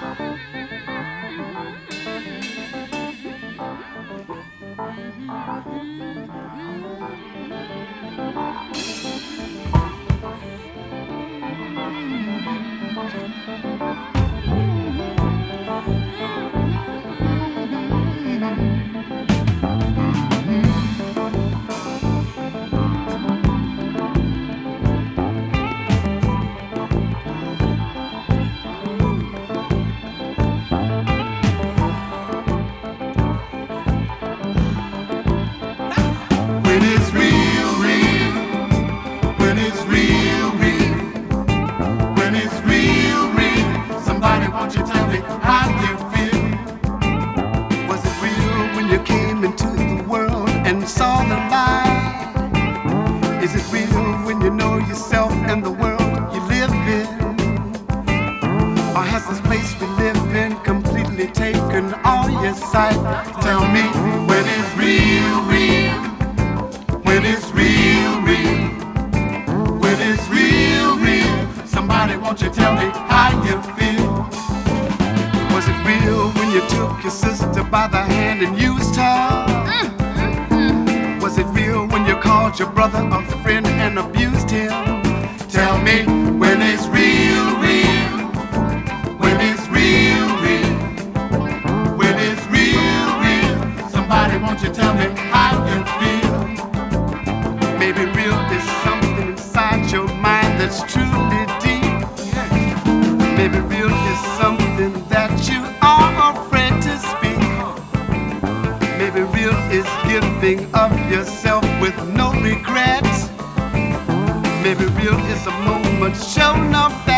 Música real, real. Somebody, won't you tell me how you feel? Was it real when you came into the world and saw the light? Is it real when you know yourself and the world you live in? Or has this place we live in completely taken all your sight? Tell me when it's real, real. When it's real, real. When it's real won't you tell me how you feel? Was it real when you took your sister by the hand and used her? Was it real when you called your brother a friend and abused him? Tell me when it's real, real. When it's real, real. When it's real, real. Somebody, won't you tell me how you feel? Maybe real is something inside your mind that's truly Maybe real is a moment shown that